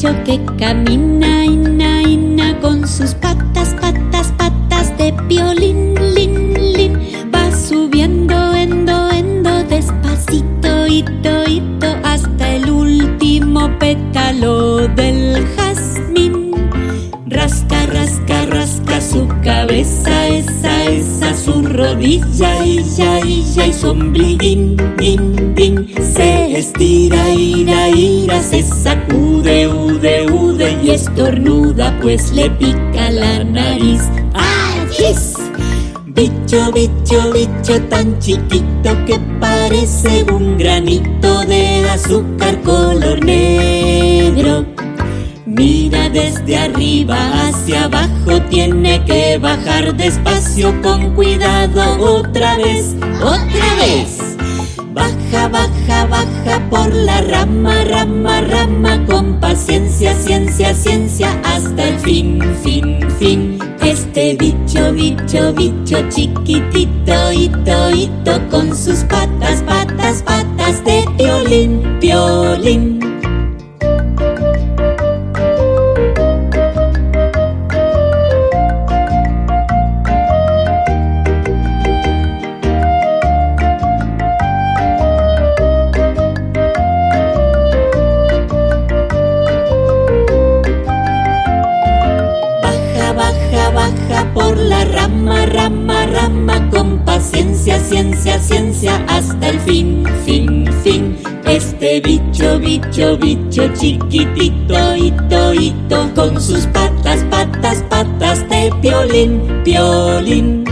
que camina, ina, ina, con sus patas, patas, patas de violín, lin, lin, va subiendo, endo, endo, despacito, hito, hito, hasta el último pétalo del jazmín. Rasca, rasca, rasca su cabeza, esa, esa, su rodilla, y ya, y su ombliguín, din, din, se estira, ira, ira, sacude, ude, ude, y estornuda, pues le pica la nariz. ¡Ajis! Bicho, bicho, bicho tan chiquito que parece un granito de azúcar color negro. Mira desde arriba hacia abajo, tiene que bajar despacio con cuidado otra vez, otra vez. Baja, baja, baja por la rama, rama, rama, con paciencia, ciencia, ciencia, hasta el fin, fin, fin. Este bicho, bicho, bicho chiquitito, hito, hito, con sus patas, patas, patas de violín. Rama, rama, rama, con paciencia, ciencia, ciencia, hasta el fin, fin, fin. Este bicho, bicho, bicho chiquitito, hito, hito, con sus patas, patas, patas de violín, violín.